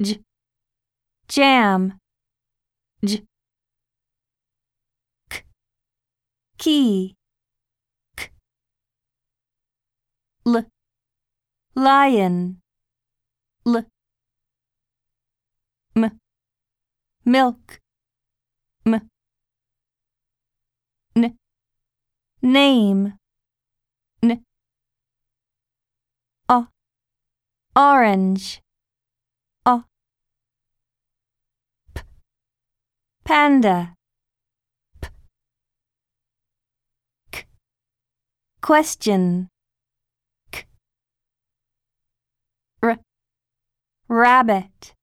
j, jam, j, k, key, k, l, lion, l, m, milk, m, n, name, n, o, orange, p, panda, p, k, question, k, r, rabbit.